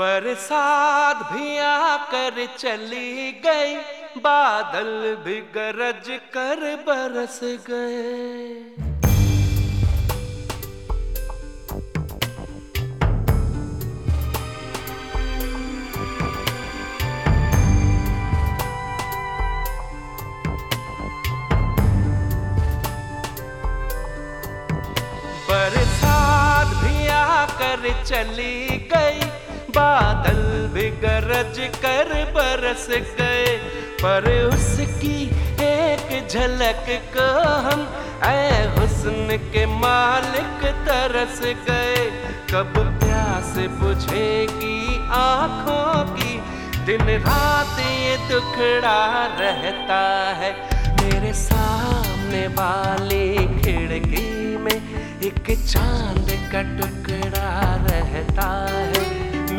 बरसात भी आकर चली गई, बादल भी गरज कर बरस गए। भी आकर चली गई बादल भी गरज कर बरस गए, पर उसकी एक झलक को हम ऐ हुस्न के मालिक तरस गए। कब प्यास बुझेगी आँखों की, दिन रात ये दुखड़ा रहता है। मेरे सामने वाली खिड़की में एक चाँद का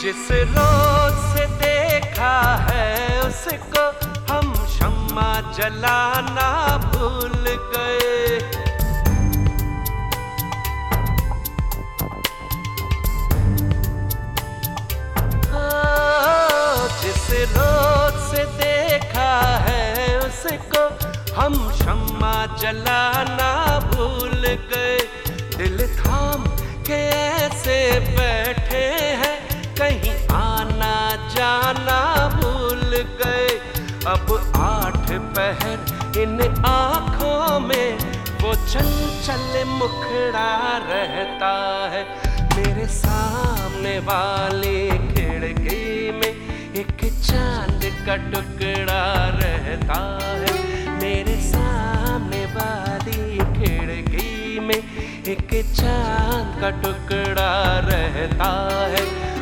जिस रोज से देखा है उसको हम शम्मा जलाना भूल गए। जिस रोज से देखा है उसको हम शम्मा जलाना भूल गए। अब आठ पहर इन आँखों में, वो चंचल मुखड़ा रहता है। मेरे सामने वाली खिड़की में एक चाँद का टुकड़ा रहता है। मेरे सामने वाली खिड़की में एक चाँद का टुकड़ा रहता है।